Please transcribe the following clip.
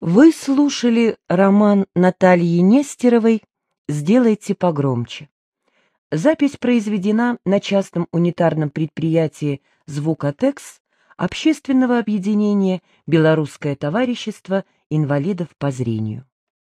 Вы слушали роман Натальи Нестеровой «Сделайте погромче». Запись произведена на частном унитарном предприятии «Звукотекс» общественного объединения «Белорусское товарищество инвалидов по зрению».